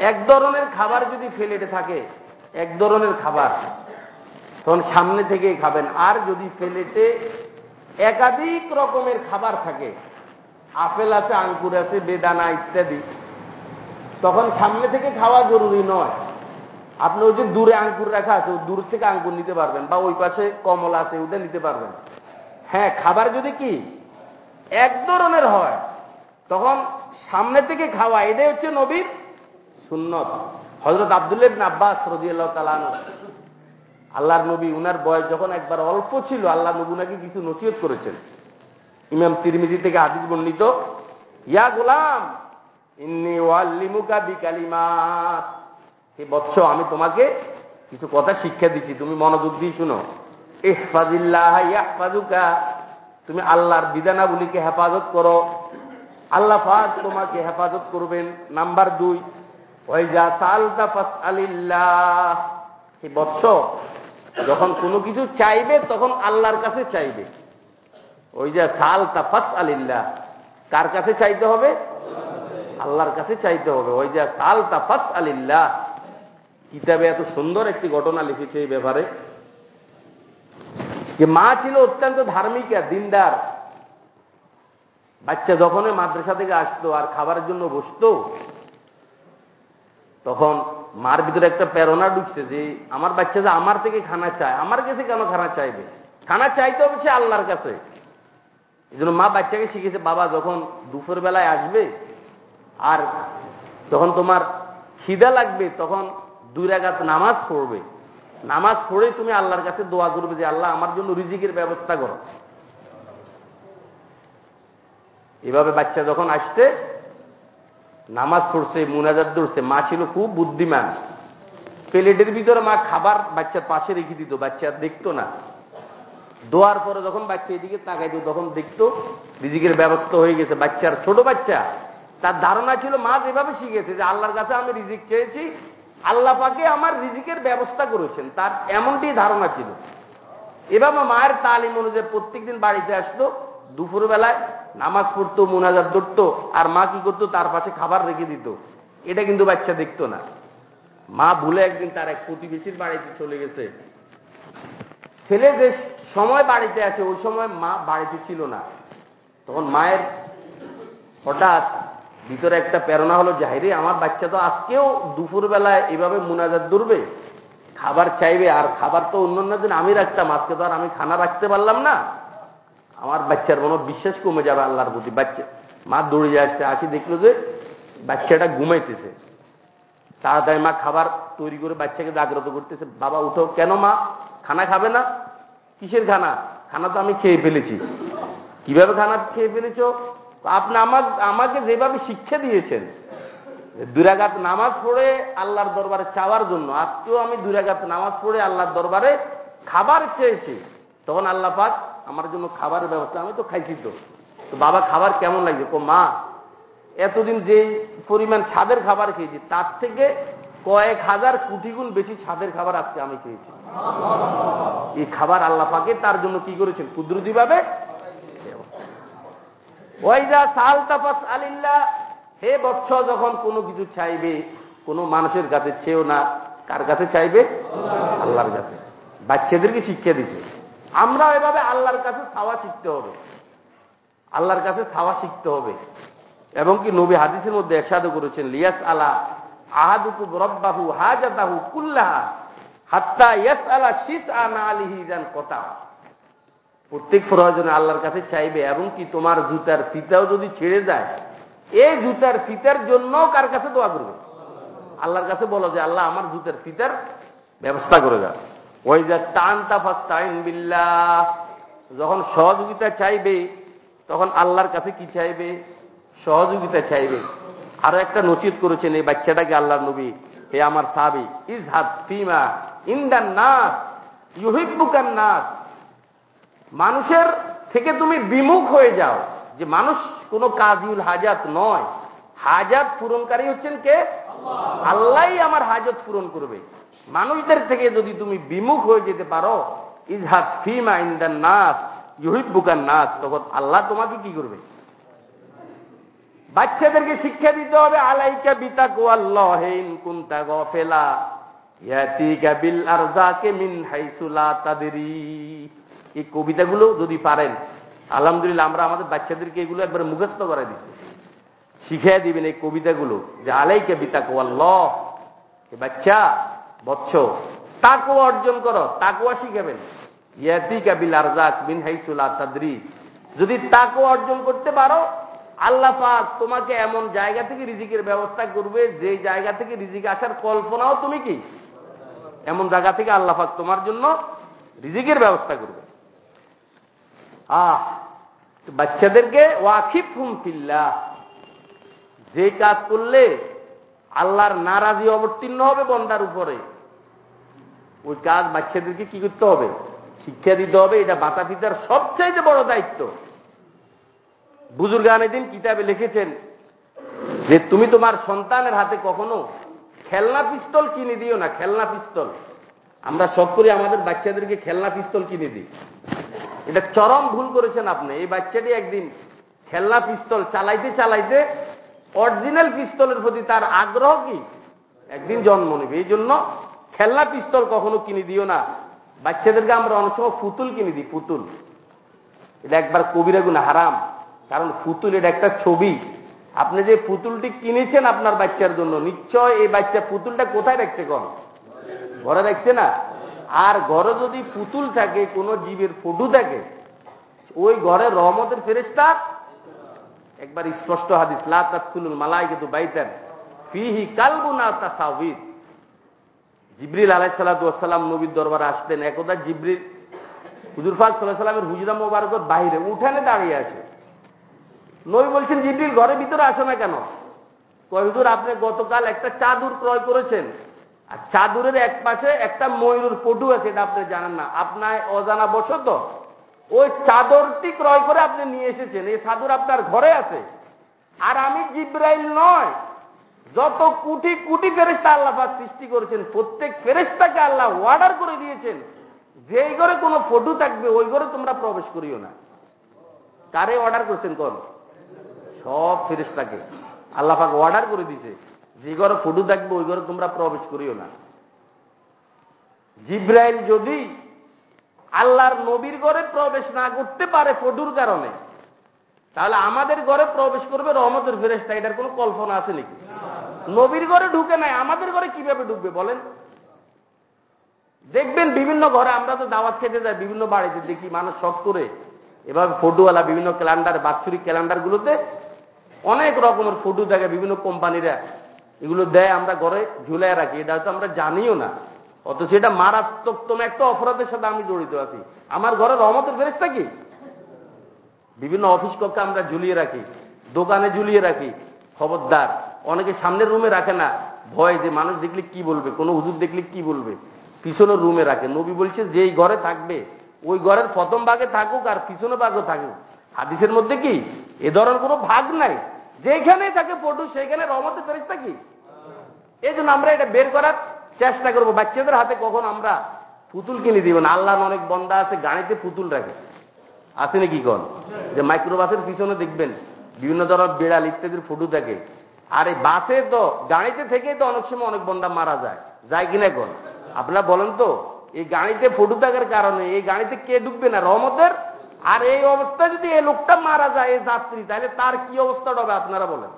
এক ধরনের খাবার যদি ফেলেটে থাকে, এক ধরনের খাবার। তখন সামনে থেকেই খাবেন। আর যদি প্লেটে একাধিক রকমের খাবার থাকে, আপেল আছে আঙ্কুর আছে, বেদানা ইত্যাদি, তখন সামনে থেকে খাওয়া জরুরি নয়। আপনি ওই যে দূরে আঙ্কুর রাখা আছে দূর থেকে আঙ্কুর নিতে পারবেন, বা ওই পাশে কমলা আছে, ওটা নিতে পারবেন। হ্যাঁ খাবার যদি কি এক ধরনের হয়। তখন সামনে থেকে খাওয়া, এটাই হচ্ছে নবীর সুন্নত। হজরত আবদুল্লেব আব্বাস রদিয়াল্লাহ তালানো আল্লাহর নবী, উনার বয়স যখন একবার অল্প ছিল আল্লাহ নবী উনাকে কিছু নসিহত করেছেন। ইমাম তিরমিজি থেকে হাদিস বর্ণিত, ইয়া গোলাম, ইন্নি ওয়াল্লিমুকা বিকালিমাত। হে বৎস, আমি তোমাকে কিছু কথা শিক্ষা দিচ্ছি, তুমি মনোযোগ দিয়ে শুনো। ইহফাজিল্লাহ ইয়াহফাজুকা তুমি আল্লাহর বিধানাবলীকে হেফাজত করো। আল্লাহ ফাজ তোমাকে হেফাজত করবেন। নাম্বার দুই ওই যা সালতা ফাস আলিল্লাহ বৎস, যখন কোনো কিছু চাইবে, তখন আল্লাহর কাছে চাইবে। ওই যে সাল তাফাস আলিল্লাহ কার কাছে চাইতে হবে? আল্লাহর কাছে চাইতে হবে। ওই যে সাল তাফাস আলিল্লাহ কিতাবে এত সুন্দর একটি ঘটনা লিখেছে এই ব্যাপারে। যে মা ছিল অত্যন্ত ধার্মিকা দিনদার। বাচ্চা যখনই মাদ্রাসা থেকে আসতো আর খাবারের জন্য বসতো, তখন মার ভিতরে একটা প্রেরণা ঢুকছে যে আমার বাচ্চা যে আমার থেকে খানা চায়, আমার কাছে কেন খানা চাইবে? খানা চাইতে হবে সে আল্লাহর কাছে। এই জন্য মা বাচ্চাকে শিখেছে বাবা, যখন দুপুর বেলায় আসবে আর যখন তোমার খিদা লাগবে, তখন দুই রাগাত নামাজ পড়বে। নামাজ পড়ে তুমি আল্লাহর কাছে দোয়া করবে যে আল্লাহ আমার জন্য রিজিকের ব্যবস্থা করো। এভাবে বাচ্চা যখন আসছে, নামাজ পড়ছে, মুনাজাত ধরছে, মা ছিল খুব বুদ্ধিমান। প্লেটের ভিতরে মা খাবার বাচ্চার পাশে রেখে দিত, বাচ্চা দেখতো না। দোয়ার পরে যখন বাচ্চা এদিকে তাকাইতো, তখন দেখতো রিজিকের ব্যবস্থা হয়ে গেছে। বাচ্চার ছোট বাচ্চা, তার ধারণা ছিল মা যেভাবে শিখেছে যে আল্লাহর কাছে আমি রিজিক চেয়েছি আল্লাহ পাকে আমার রিজিকের ব্যবস্থা করেছেন, তার এমনটি ধারণা ছিল। এভাবে মায়ের তালিম অনুযায়ী প্রত্যেকদিন বাড়িতে আসতো দুপুর বেলায় নামাজ পড়তো, মোনাজাত ধরতো, আর মা কি করতো, তার পাশে খাবার রেখে দিত। এটা কিন্তু বাচ্চা দেখতো না। মা ভুলে একদিন তার এক প্রতিবেশীর বাড়িতে চলে গেছে। ছেলে যে সময় বাড়িতে আছে, ওই সময় মা বাড়িতে ছিল না। তখন মায়ের হঠাৎ ভিতরে একটা প্রেরণা হলো যাইরে আমার বাচ্চা তো আজকেও দুপুর বেলায় এভাবে মুনাজাত ধরবে, খাবার চাইবে, আর খাবার তো অন্যান্য দিন আমি রাখতাম, আজকে তো আর আমি খানা রাখতে পারলাম না। আমার বাচ্চার মনে বিশ্বাস কমে যাবে আল্লাহর প্রতি। বাচ্চা, মা দৌড়ে আসছে আসি দেখল যে বাচ্চাটা ঘুমাইতেছে। তাড়াতাড়ি মা খাবার তৈরি করে বাচ্চাকে জাগ্রত করতেছে। বাবা, উঠো। কেন মা? খানা খাবে না? কিসের খানা? খানা তো আমি খেয়ে ফেলেছি। কীভাবে খানা খেয়ে ফেলেছ? আপনি আমার, আমাকে যেভাবে শিক্ষা দিয়েছেন দুরাগাত নামাজ পড়ে আল্লাহর দরবারে চাওয়ার জন্য, আজকেও আমি দুরাগাত নামাজ পড়ে আল্লাহর দরবারে খাবার চেয়েছি, তখন আল্লাহ পাক আমার জন্য খাবারের ব্যবস্থা, আমি তো খাইছি তো। তো বাবা, খাবার কেমন লাগছে? কো, মা, এতদিন যে পরিমাণ ছাদের খাবার খেয়েছি, তার থেকে কয়েক হাজার কোটি গুণ বেশি ছাদের খাবার আজকে আমি খেয়েছি। এই খাবার আল্লাহ পাকে তার জন্য কি করেছেন? কুদরতি ভাবে ওয়াইজা সাল তাপাস আলিল্লাহ হে বৎস যখন কোনো কিছু চাইবে, কোনো মানুষের কাছে চেয়েও না, কার কাছে চাইবে? আল্লাহর কাছে। বাচ্চাদেরকে শিক্ষা দিছে। আমরা এভাবে আল্লাহর কাছে ছাওয়া শিখতে হবে। আল্লাহর কাছে ছাওয়া শিখতে হবে। এবং কি নবী হাদিসের মধ্যে এরশাদ করেছেন, লিয়াস আলা আহাদুকু রব্বাহু হাজাতাহু কুল্লাহা, হাত্তা ইয়াস আলা শীত আনা আলিহি যান কথা প্রত্যেক প্রয়োজনে আল্লাহর কাছে চাইবে এবং কি তোমার জুতার ফিতাও যদি ছেড়ে যায়, এই জুতার ফিতার জন্য কার কাছে দোয়া করবে? আল্লাহর কাছে বলো যে, আল্লাহ, আমার জুতার ফিতার ব্যবস্থা করে দাও। ওই যা টান তাফাস্তাইন বিল্লাহ। যখন সহযোগিতা চাইবে, তখন আল্লাহর কাছে কি চাইবে? সহযোগিতা চাইবে। আরও একটা নচিত করেছেন এই বাচ্চাটাকে আল্লাহ নবী, হে আমার সাবি ইজ হাত ফিমা ইন্দান নাস, ইউহিব্বুকান নাস মানুষের থেকে তুমি বিমুখ হয়ে যাও। যে মানুষ কোনো কাজিউল হাজাত নয়। হাজাত পূরণকারী হচ্ছেন কে? আল্লাহ। আমার হাজত পূরণ করবে। মানুষদের থেকে যদি তুমি বিমুখ হয়ে যেতে পারো ইজহাদ ফিমা ইন্দান নাস ইউহিব্বুকান নাস তখন আল্লাহ তোমাকে কি করবে? বাচ্চাদেরকে শিক্ষা দিতে হবে আলাইকা বিতা গোয়াল্লাহিন কুন্তা গফেলা ইয়াতিকা বিল আরজাকে মিন হাইসুলা তাদেরি। এই কবিতাগুলো যদি পারেন, আলহামদুলিল্লাহ আমরা আমাদের বাচ্চাদেরকে এগুলো একবার মুখস্থ করে দিচ্ছি। শিখিয়ে দিবেন এই কবিতাগুলো যে, আলাইকে বিতাকু আল্লাহ। বাচ্চা বচ্চ তাকুয়া অর্জন করো তাকুয়া শিখাবেন। ইয়াতিকা বিল আরজাক মিন হাইসুলা তাদরি। যদি তাকুয়া অর্জন করতে পারো, আল্লাহ পাক তোমাকে এমন জায়গা থেকে রিজিকের ব্যবস্থা করবে, যে জায়গা থেকে রিজিক আসার কল্পনাও তুমি কি? এমন জায়গা থেকে আল্লাহ পাক তোমার জন্য রিজিকের ব্যবস্থা করবে। আহ বাচ্চাদেরকে ওয়াকিফ হুম ফিল্লা যে কাজ করলে আল্লাহর নারাজি অবতীর্ণ হবে বন্দার উপরে। ওই কাজ বাচ্চাদেরকে কি করতে হবে? শিক্ষা দিতে হবে, এটা মাতা পিতার সবচাইতে বড় দায়িত্ব। বুজুর্গানে দিন কিতাবে লিখেছেন যে, তুমি তোমার সন্তানের হাতে কখনো খেলনা পিস্তল কিনে দিও না, খেলনা পিস্তল। আমরা সব করে আমাদের বাচ্চাদেরকে খেলনা পিস্তল কিনে দিই। এটা চরম ভুল করেছেন আপনি। এই বাচ্চাটি একদিন খেলনা পিস্তল চালাইতে চালাইতে অরিজিনাল পিস্তলের প্রতি তার আগ্রহ কি? একদিন জন্ম নেবে। এই জন্য খেলনা পিস্তল কখনো কিনে দিও না। বাচ্চাদেরকে আমরা অনেক সময় পুতুল কিনে দিই, পুতুল। এটা একবার কবিরা গুণা হারাম, কারণ পুতুল এটা একটা ছবি। আপনি যে পুতুলটি কিনেছেন আপনার বাচ্চার জন্য, নিশ্চয় এই বাচ্চা পুতুলটা কোথায় রাখছে কন? ঘরে রাখছে না? আর ঘরে যদি পুতুল থাকে, কোন জীবের ফটো থাকে, ওই ঘরে রহমতের ফেরেস্তা একবার স্পষ্ট হাদিস লাতুল মালাই কিন্তু বাইতেন, ফিহি কালবুনা তাসাউবিদ। জিব্রিল আলাইসাল্লাম নবীর দরবারে আসতেন একদা জিব্রিল, হুজুর ফাক সাল্লাহ সাল্লামের হুজুরা মোবারকত বাহিরে, উঠানে দাঁড়িয়ে আছে। নবী বলছেন, জিব্রিল, ঘরের ভিতরে আসে না কেন? কয়, হুজুর, আপনি গতকাল একটা চাদর ক্রয় করেছেন। আর চাদরের এক পাশে একটা ময়ূর পটু আছে, এটা আপনি জানেন না। আপনার অজানা বসত। ওই চাদরটি ক্রয় করে আপনি নিয়ে এসেছেন। এই চাদর আপনার ঘরে আছে। আর আমি জিব্রাইল নয়। যত কোটি কোটি ফেরেস্তা আল্লাহ সৃষ্টি করেছেন, প্রত্যেক ফেরেস্তাকে আল্লাহ অর্ডার করে দিয়েছেন, যেই ঘরে কোনো ফটো থাকবে, ওই ঘরে তোমরা প্রবেশ করিও না। কারে অর্ডার করছেন কোন? সব ফেরেস্তাকে আল্লাহ পাক অর্ডার করে দিছে যে ঘরে ফটো থাকবে ওই ঘরে তোমরা প্রবেশ করিও না। জিব্রাইল যদি আল্লাহর নবীর ঘরে প্রবেশ না করতে পারে ফটুর কারণে, তাহলে আমাদের ঘরে প্রবেশ করবে রহমতের ফেরেস্তা এটার কোনো কল্পনা আছে নাকি? নবীর ঘরে ঢুকে নাই, আমাদের ঘরে কীভাবে ঢুকবে বলেন? দেখবেন বিভিন্ন ঘরে, আমরা তো দাওয়াত খেতে যাই, বিভিন্ন বাড়িতে দেখি মানুষ শখ করে এভাবে ফটোওয়ালা, বিভিন্ন ক্যালেন্ডার, বাৎসরিক ক্যালেন্ডারগুলোতে অনেক রকমের ফটো থাকে বিভিন্ন কোম্পানিরা এগুলো দেয় আমরা ঘরে ঝুলাই রাখি, এটা হয়তো আমরা জানিও না। অথচ এটা মারাত্মকতম একটা অপরাধের সাথে আমি জড়িত আছি। আমার ঘরে রহমতের ফেরেস্তা কি? বিভিন্ন অফিস কক্ষে আমরা ঝুলিয়ে রাখি, দোকানে ঝুলিয়ে রাখি, খবরদার। অনেকে সামনের রুমে রাখে না, ভয় যে মানুষ দেখলে কি বলবে, কোনো হুজুর দেখলে কি বলবে। পিছনের রুমে রাখে। নবী বলছে, যেই ঘরে থাকবে, ওই ঘরের প্রথম ভাগে থাকুক আর পিছনে ভাগও থাকুক। হাদিসের মধ্যে কি? এ ধরনের কোনো ভাগ নাই। যেখানে থাকে পটু সেখানে রহমতে ফেরিস্তা কি? এই জন্য আমরা এটা বের করার চেষ্টা করব। বাচ্চাদের হাতে কখন আমরা পুতুল কিনে দিবেন আল্লাহ অনেক বন্দা আছে, গাড়িতে পুতুল রাখে। আছে নাকি কন? যে মাইক্রোবাসের পিছনে দেখবেন, বিভিন্ন ধরনের বিড়াল ইত্যাদির ফটো থাকে আর এই বাসে তো, গাড়িতে থেকে তো অনেক সময় অনেক বন্দা মারা যায়। যায় কিনা কোন? আপনারা বলেন তো, এই গাড়িতে ফটো থাকার কারণে, এই গাড়িতে কে ঢুকবে না? রহমতের আর এই অবস্থা যদি এই লোকটা মারা যায়, এই যাত্রী, তাহলে তার কি অবস্থা হবে আপনারা বলেন?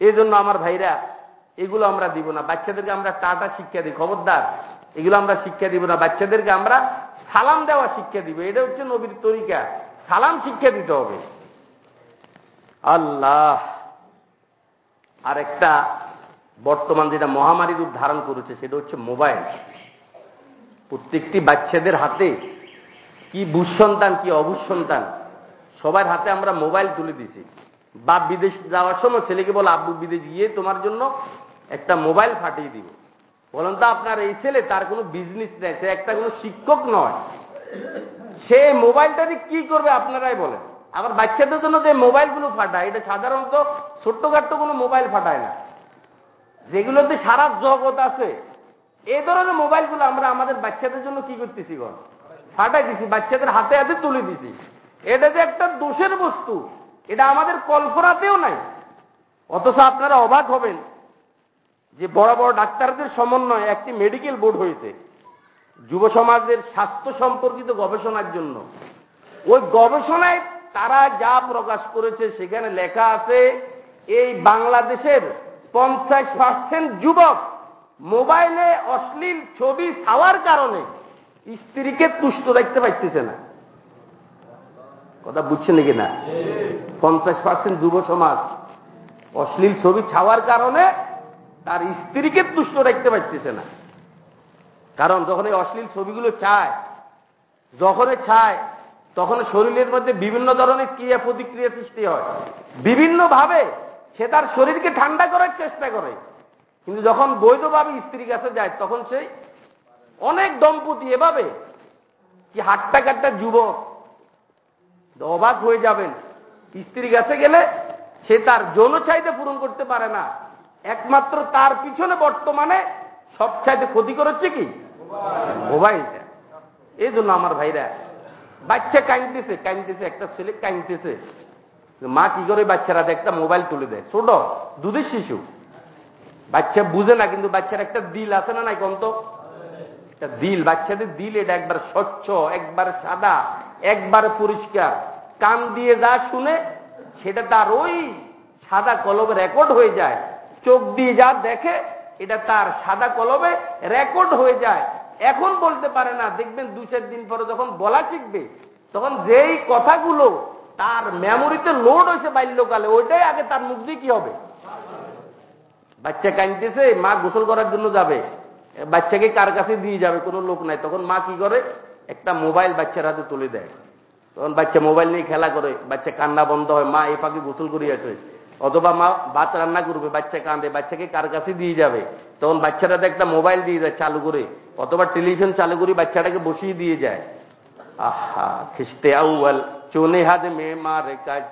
এই জন্য আমার ভাইরা, এগুলো আমরা দিব না। বাচ্চাদেরকে আমরা টাটা শিক্ষা দিই, খবরদার। এগুলো আমরা শিক্ষা দিব না। বাচ্চাদেরকে আমরা সালাম দেওয়া শিক্ষা দিব। এটা হচ্ছে নবীর তরিকা। সালাম শিক্ষা দিতে হবে। আল্লাহ! আর একটা বর্তমান যেটা মহামারী রূপ ধারণ করেছে, সেটা হচ্ছে মোবাইল। প্রত্যেকটি বাচ্চাদের হাতে কি বুসন্তান কি অবুসন্তান। সবার হাতে আমরা মোবাইল তুলে দিছি। বাপ বিদেশ যাওয়ার সময় ছেলেকে বলে, আব্বু বিদেশ গিয়ে তোমার জন্য একটা মোবাইল ফাটিয়ে দিব। বলেন তো, আপনার এই ছেলে তার কোনো বিজনেস নেই, সে একটা কোনো শিক্ষক নয়। সে মোবাইলটা কি করবে আপনারাই বলেন। আবার বাচ্চাদের জন্য যে মোবাইলগুলো ফাটায় এটা সাধারণত ছোট্টখাট্ট কোনো মোবাইল ফাটায় না। যেগুলোতে সারা জগৎ আছে। এই ধরনের মোবাইলগুলো আমরা আমাদের বাচ্চাদের জন্য কি করতেছি গণ ফাটাই দিছি, বাচ্চাদের হাতে হাতে তুলে দিছি। এটা যে একটা দোষের বস্তু, এটা আমাদের কল্পনাতেও নাই। অথচ আপনারা অবাক হবেন যে বড় বড় ডাক্তারদের সমন্বয়ে একটি মেডিকেল বোর্ড হয়েছে, যুব সমাজের স্বাস্থ্য সম্পর্কিত গবেষণার জন্য। ওই গবেষণায় তারা যা প্রকাশ করেছে, সেখানে লেখা আছে, এই বাংলাদেশের পঞ্চাশ পার্সেন্ট যুবক মোবাইলে অশ্লীল ছবি ছাওয়ার কারণে স্ত্রীকে তুষ্ট দেখতে পাইতেছে না। কথা বুঝছেন নাকি না? পঞ্চাশ পার্সেন্ট যুব সমাজ অশ্লীল ছবি ছাওয়ার কারণে তার স্ত্রীকে তুষ্ট রাখতে পারতেছে না। কারণ যখন এই অশ্লীল ছবিগুলো চায় যখন চায়, তখন শরীরের মধ্যে বিভিন্ন ধরনের ক্রিয়া প্রতিক্রিয়া সৃষ্টি হয়। বিভিন্নভাবে সে তার শরীরকে ঠান্ডা করার চেষ্টা করে। কিন্তু যখন বৈধভাবে স্ত্রীর কাছে যায়, তখন সেই অনেক দম্পতি এভাবে। কি হাট্টা কাট্টা যুবক। অবাক হয়ে যাবেন। স্ত্রীর কাছে গেলে সে তার যৌন চাহিদা পূরণ করতে পারে না। একমাত্র তার পিছনে বর্তমানে সব চাইতে ক্ষতি করেছে কি? মোবাইলটা এই জন্য আমার ভাইরা, বাচ্চা কাঁদতেছে কাঁদতেছে, একটা ছেলে কাঁদতেছে। মা কি করে বাচ্চারা একটা মোবাইল তুলে দেয়। ছোট, দুধের শিশু। বাচ্চা বুঝে না, কিন্তু বাচ্চার একটা দিল আছে না নাই কন্ত দিল বাচ্চাদের দিল এটা একবার স্বচ্ছ, একবার সাদা, একবার পরিষ্কার। কান দিয়ে যা শুনে সেটা তার ওই সাদা কলবে রেকর্ড হয়ে যায়। চোখ দিয়ে যা দেখে এটা তার সাদা কলবে রেকর্ড হয়ে যায়। এখন বলতে পারে না, দেখবেন দু চার দিন পরে যখন বলা শিখবে, তখন যেই কথাগুলো তার মেমোরিতে লোড হয়েছে বাল্যকালে, ওইটাই আগে তার মুখ দিয়ে কি হবে? বাচ্চা কাঁদতেছে, মা গোসল করার জন্য যাবে। বাচ্চাকে কার কাছে দিয়ে যাবে? কোনো লোক নাই। তখন মা কি করে? একটা মোবাইল বাচ্চার হাতে তুলে দেয়। তখন বাচ্চা মোবাইল নিয়ে খেলা করে। বাচ্চা কান্না বন্ধ হয়। মা এ পাখি গোসল করিয়াছে অথবা মা ভাত রান্না করবে। বাচ্চা কাঁদে। বাচ্চাকে কার কাছে দিয়ে যাবে? তখন বাচ্চাটাতে একটা মোবাইল দিয়ে যায় চালু করে। অথবা টেলিভিশন চালু করে বাচ্চাটাকে বসিয়ে দিয়ে যায়। আহা, খিস্তে আউয়াল। চোনে হাত মে মারে কাজ।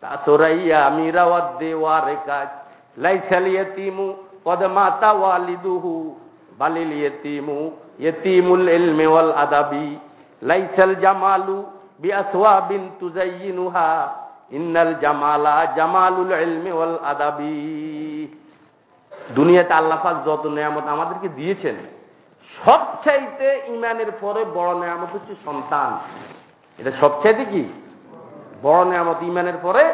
তা সোরাইয়া মিরাওয়াত দেওয়ারে কাজ। লাইসাল ইয়তিমু কদ মাতা ওয়ালিদুহু। বালিল জামালু জামালুল দুনিয়াতে আল্লাহাক যত নিয়ামত আমাদেরকে দিয়েছেন, সবচাইতে ইমানের পরে বড় নিয়ামত হচ্ছে সন্তান। এটা সবচাইতে কি? বড় নিয়ামত ইমানের পরে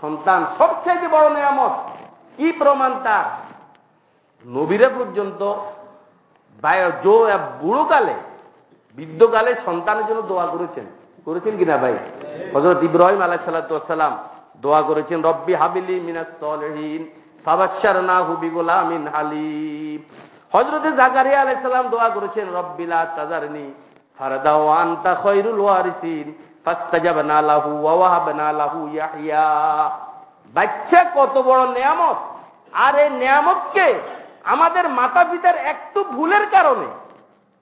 সন্তান। সবচাইতে বড় নিয়ামত, কি প্রমাণ তার? নবীরা পর্যন্ত বুড়োকালে বৃদ্ধকালে সন্তানের জন্য দোয়া করেছেন। করেছেন কিনা ভাই? হজরত ইব্রাহিম আলাহ সাল্লাম দোয়া করেছেন, রব্বি হাবিলি মিনাসহীন ফাবাসার না হুবি গোলামিন হালিম জাকারিয়া আলাইসাল্লাম দোয়া করেছেন রব্বিলা তাজারনি বাচ্চা কত বড় নিয়ামত! আর এই নিয়ামতকে আমাদের মাতা পিতার একটু ভুলের কারণে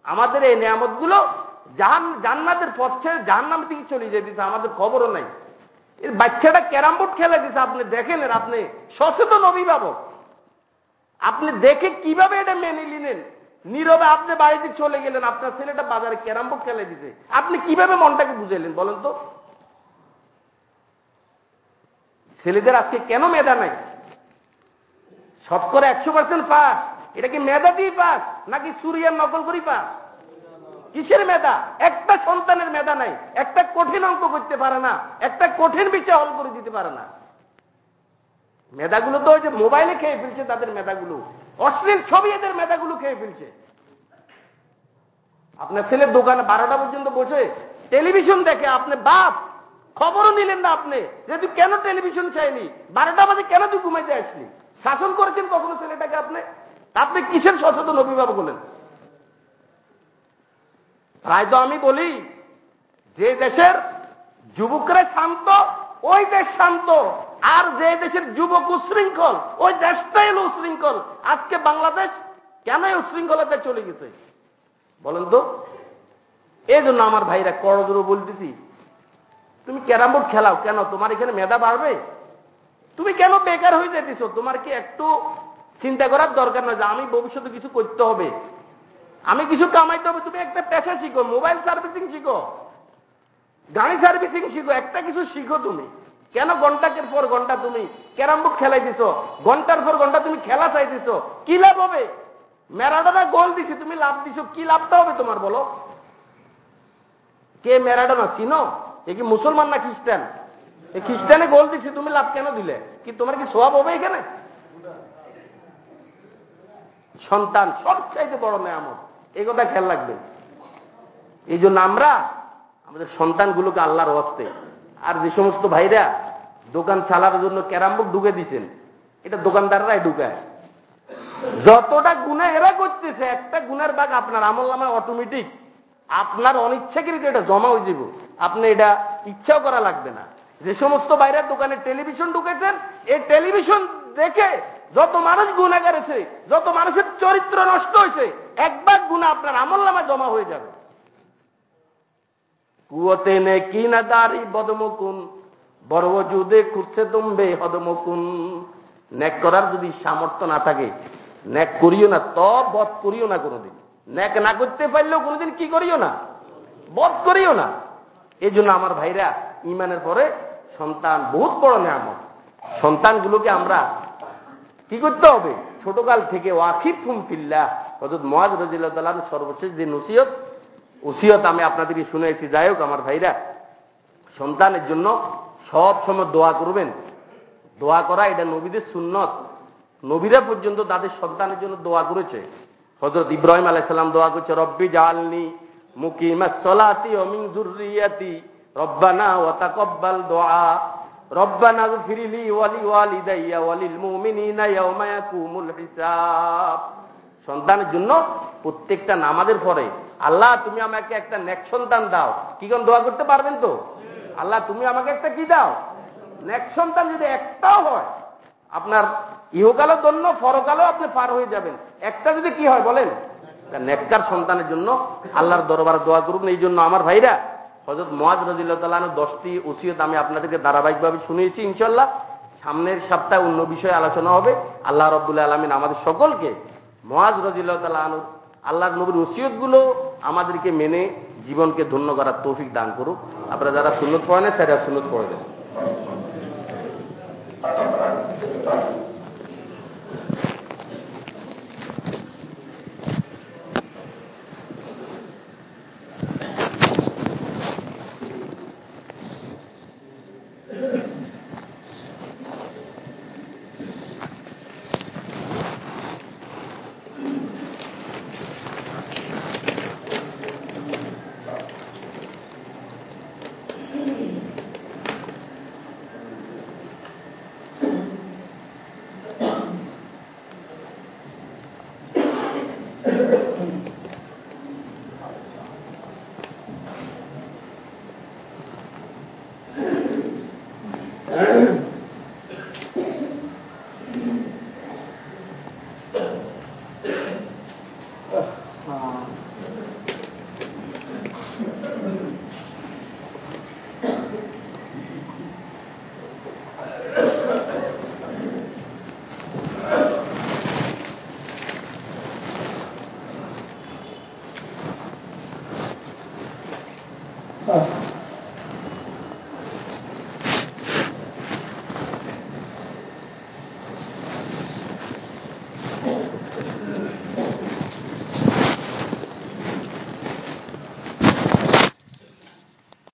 আমাদের এই নিয়ামতগুলো জাহান জান্নাতের পথ ছেড়ে জাহান্নাম থেকে চলে যেতেছে, আমাদের খবরও নাই। এর বাচ্চাটা ক্যারাম বোর্ড খেলে দিচ্ছে আপনি দেখেন এর আপনি সচেতন অভিভাবক। আপনি দেখে কীভাবে এটা মেনে নিলেন? নীরবে আপনি বাড়িতে চলে গেলেন, আপনার ছেলেটা বাজারে ক্যারাম বোর্ড খেলে দিছে। আপনি কীভাবে মনটাকে বুঝাইলেন বলেন তো? ছেলেদের আজকে কেন মেধা নাই? শতকরা একশো পার্সেন্ট পাস এটা কি মেধা দিয়ে পাস নাকি সুরিয়ার নকল করি পাস কিসের মেধা? একটা সন্তানের মেধা নাই, একটা কঠিন অঙ্ক করতে পারে না, একটা কঠিন বিষয় হল করে দিতে পারে না। মেধাগুলো তো ওই যে মোবাইলে খেয়ে ফেলছে তাদের মেধাগুলো। অশ্লীল ছবি এদের মেধাগুলো খেয়ে ফেলছে। আপনার ছেলের দোকানে বারোটা পর্যন্ত বসে টেলিভিশন দেখে, আপনি বাপ, খবরও নিলেন না আপনি। যে তুই কেন টেলিভিশন চাইনি? বারোটা বাজে কেন তুই ঘুমাইতে আসলি? শাসন করেছেন কখনো ছেলেটাকে আপনি? আপনি কিসের সচেতন অভিভাবক হলেন? প্রায় তো আমি বলি, যে দেশের যুবকরা শান্ত, ওই দেশ শান্ত। আর যে দেশের যুবক উশৃঙ্খল, ওই দেশটাই হলো উশৃঙ্খল। আজকে বাংলাদেশ কেন উশৃঙ্খলতা চলে গেছে? বলেন তো। এই জন্য আমার ভাইরা করদুরো বলতেছি, তুমি ক্যারাম বোর্ড খেলাও কেন? তোমার এখানে মেধা বাড়বে? তুমি কেন বেকার হয়ে যেতেছ তোমার কি একটু চিন্তা করার দরকার নয় যে আমি ভবিষ্যতে কিছু করতে হবে? আমি কিছু কামাইতে হবে, তুমি একটা পেশা শিখো, মোবাইল সার্ভিসিং শিখো, গাড়ি সার্ভিসিং শিখো, একটা কিছু শিখো তুমি। কেন ঘন্টাকের পর ঘণ্টা তুমি ক্যারাম বোর্ড খেলাই দিছ ঘণ্টার পর ঘণ্টা তুমি খেলা চাইতেছ। কি লাভ হবে? ম্যারাডোনা গোল দিছি, তুমি লাভ দিছো, কি লাভটা হবে তোমার বলো? কে ম্যারাডোনা চিনো এ কি মুসলমান না খ্রিস্টান? খ্রিস্টানে গোল দিছি, তুমি লাভ কেন দিলে? কি তোমার কি সোয়াব হবে এখানে? সন্তান, সবচাইতে বড় নেয়ামত। এই কথা খেয়াল রাখবেন এই জন্য আমরা আমাদের সন্তানগুলোকে আল্লাহর হস্তে। আর যে সমস্ত ভাইরা দোকান চালার জন্য ক্যারামবুক ঢুকে দিছেন, এটা দোকানদাররাই ঢুকায়। যতটা গুণা এরা করতেছে, একটা গুণের বাঘ আপনার আমল নামায় অটোমেটিক আপনার অনিচ্ছাকৃত এটা জমা হয়ে যাব আপনি এটা ইচ্ছাও করা লাগবে না। যে সমস্ত বাইরের দোকানে টেলিভিশন ঢুকেছেন, এই টেলিভিশন দেখে যত মানুষ গুণা করেছে যত মানুষের চরিত্র নষ্ট হয়েছে, একবার গুণা আপনার আমল নামা জমা হয়ে যাবে। কুয়তে নে কি না দাঁড়ি বদমকুন বড় যুদে খুঁজছে তুমবে হদমকুন। ন্যাক করার যদি সামর্থ্য না থাকে, ন্যাক করিও না ত বধ করিও না কোনোদিন। ন্যাক না করতে পারলেও কোনোদিন কি করিও না? বধ করিও না। এই আমার ভাইরা ইমানের পরে সন্তান বহুত বড় নেয়ামত। সন্তানগুলোকে আমরা কি করতে হবে? ছোটকাল থেকে ওয়াকিফ হুম ফিল্লা হজরত মহাজ রাজিল্লাহ সর্বশেষ যে নসিয়ত ওসিয়ত আমি আপনাদেরকে শুনেছি যাই হোক, আমার ভাইরা, সন্তানের জন্য সব সময় দোয়া করবেন। দোয়া করা এটা নবীদের সুন্নত। নবীরা পর্যন্ত তাদের সন্তানের জন্য দোয়া করেছে। হজরত ইব্রাহিম আলাইসাল্লাম দোয়া করছে, রব্বি জালনি মুকিমাসলাতি অমিন জুরিয়াতি রব্বানা ওয়া তাকাব্বাল দোয়া। রব্বানা ফিরিলি ওয়ালি ওয়ালিল হিসাব। সন্তানের জন্য প্রত্যেকটা নামাজের পরে, আল্লাহ তুমি আমাকে একটা নেক সন্তান দাও। কি কোন দোয়া করতে পারবেন তো? আল্লাহ তুমি আমাকে একটা কি দাও? নেক সন্তান যদি একটাও হয়, আপনার ইহকালও দন্য ফরকালও আপনি পার হয়ে যাবেন। একটা যদি কি হয় বলেন? নেককার সন্তানের জন্য আল্লাহর দরবারে দোয়া করুন। এই জন্য আমার ভাইরা হজরত মোয়াজ রাজিল্লাহ দশটি ওসিয়ত আমি আপনাদেরকে ধারাবাহিকভাবে শুনিয়েছি ইনশাল্লাহ সামনের সপ্তাহে অন্য বিষয়ে আলোচনা হবে। আল্লাহ রব্দুল্লাহ আলমিন আমাদের সকলকে মোয়াজ রাজিল্লাহ তালানুর আল্লাহর নবীর ওসিয়তগুলো আমাদেরকে মেনে জীবনকে ধন্য করার তৌফিক দান করুক। আপনারা যারা সুন্নত পড়েন, সেটা সুন্নত পড়ে দেন